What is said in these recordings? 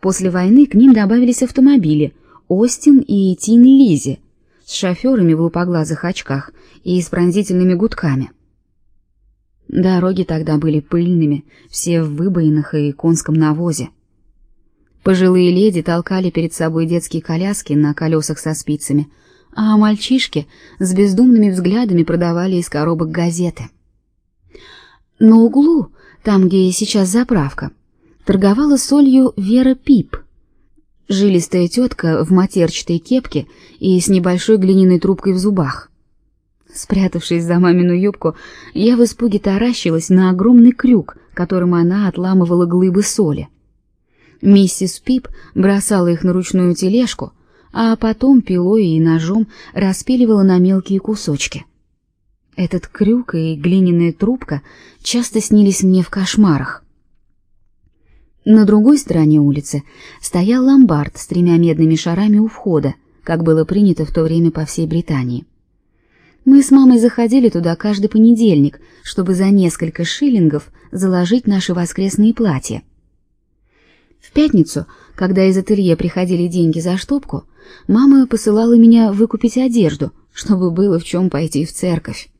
После войны к ним добавились автомобили Остин и Тин Лизи с шоферами в лупоглазых очках и с пронзительными гудками. Дороги тогда были пыльными, все в выбоинах и конском навозе. Пожилые леди толкали перед собой детские коляски на колесах со спицами, а мальчишки с бездумными взглядами продавали из коробок газеты. На углу, там, где сейчас заправка, торговала солью Вера Пип. Жилистая тетка в матерчатой кепке и с небольшой глиняной трубкой в зубах. Спрятавшись за мамину юбку, я в испуге таращилась на огромный крюк, которым она отламывала глыбы соли. Миссис Пип бросала их на ручную тележку, а потом пилой и ножом распиливала на мелкие кусочки. Этот крюк и глиняная трубка часто снились мне в кошмарах. На другой стороне улицы стоял ломбард с тремя медными шарами у входа, как было принято в то время по всей Британии. Мы с мамой заходили туда каждый понедельник, чтобы за несколько шиллингов заложить наши воскресные платья. В пятницу, когда из ателье приходили деньги за штопку, мама посылала меня выкупить одежду, чтобы было в чем пойти в церковь.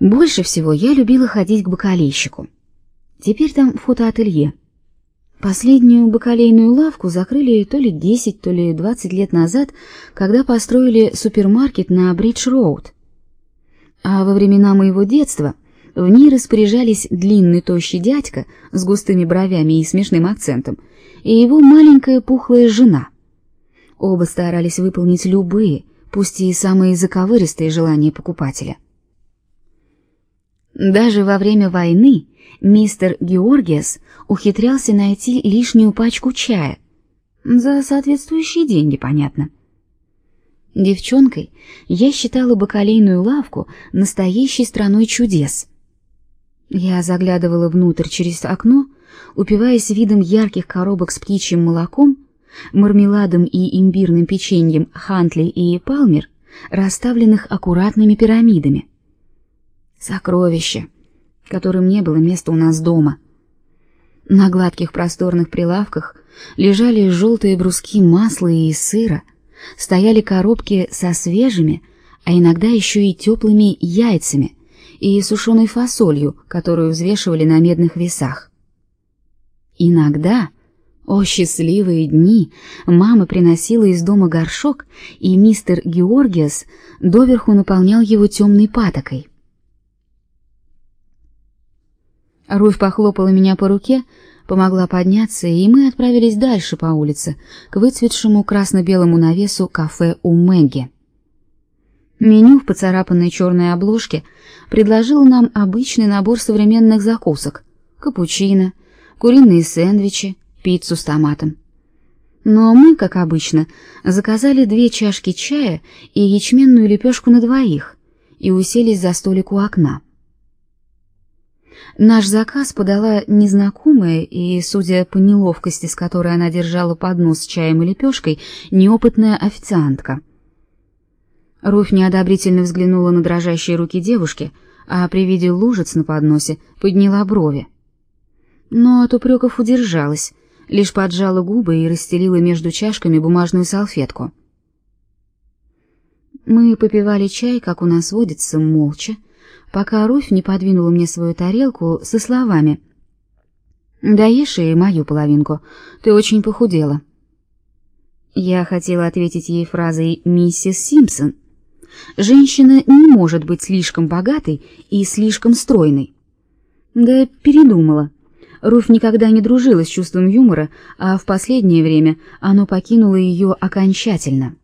Больше всего я любила ходить к бакалейщику. Теперь там фотоателье. Последнюю бакалейную лавку закрыли то ли 10, то ли 20 лет назад, когда построили супермаркет на Бридж-роуд. А во времена моего детства в ней распоряжались длинный тощий дядька с густыми бровями и смешным акцентом, и его маленькая пухлая жена. Оба старались выполнить любые, пусть и самые заковыристые желания покупателя. Даже во время войны мистер Георгиас ухитрялся найти лишнюю пачку чая. За соответствующие деньги, понятно. Девчонкой я считала бакалейную лавку настоящей страной чудес. Я заглядывала внутрь через окно, упиваясь видом ярких коробок с птичьим молоком, мармеладом и имбирным печеньем Хантли и Палмер, расставленных аккуратными пирамидами. Сокровище, которым не было места у нас дома. На гладких просторных прилавках лежали желтые бруски масла и сыра, стояли коробки со свежими, а иногда еще и теплыми яйцами и сушеной фасолью, которую взвешивали на медных весах. Иногда, о счастливые дни, мама приносила из дома горшок, и мистер Георгиас доверху наполнял его темной патокой. Руфь похлопала меня по руке, помогла подняться, и мы отправились дальше по улице, к выцветшему красно-белому навесу кафе у Мэгги. Меню в поцарапанной черной обложке предложило нам обычный набор современных закусок: капучино, куриные сэндвичи, пиццу с томатом. Но мы, как обычно, заказали две чашки чая и ячменную лепешку на двоих и уселись за столик у окна. Наш заказ подала незнакомая и, судя по неловкости, с которой она держала поднос с чаем и лепешкой, неопытная официантка. Руфь неодобрительно взглянула на дрожащие руки девушки, а при виде лужиц на подносе подняла брови. Но от упреков удержалась, лишь поджала губы и расстелила между чашками бумажную салфетку. Мы попивали чай, как у нас водится, молча, пока Руфь не подвинула мне свою тарелку со словами: "Даешь и мою половинку. Ты очень похудела". Я хотела ответить ей фразой «Миссис Симпсон». Женщина не может быть слишком богатой и слишком стройной. Да передумала. Руфь никогда не дружила с чувством юмора, а в последнее время оно покинуло ее окончательно.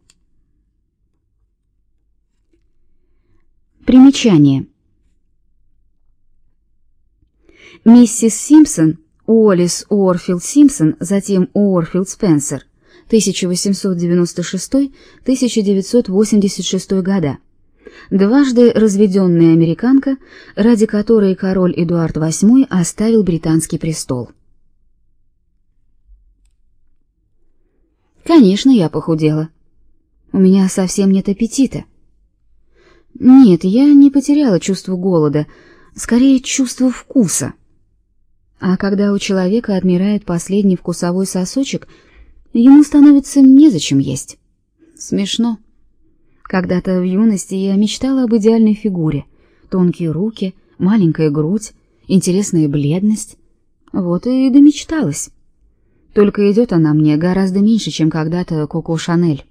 Примечание. Миссис Симпсон, Уоллес Уорфилд Симпсон, затем Уорфилд Спенсер, 1896-1986 года. Дважды разведенная американка, ради которой король Эдуард VIII оставил британский престол. Конечно, я похудела. У меня совсем нет аппетита. Нет, я не потеряла чувство голода, скорее чувство вкуса. А когда у человека отмирает последний вкусовой сосочек, ему становится незачем есть. Смешно. Когда-то в юности я мечтала об идеальной фигуре. Тонкие руки, маленькая грудь, интересная бледность. Вот и домечталась. Только идет она мне гораздо меньше, чем когда-то Коко Шанель.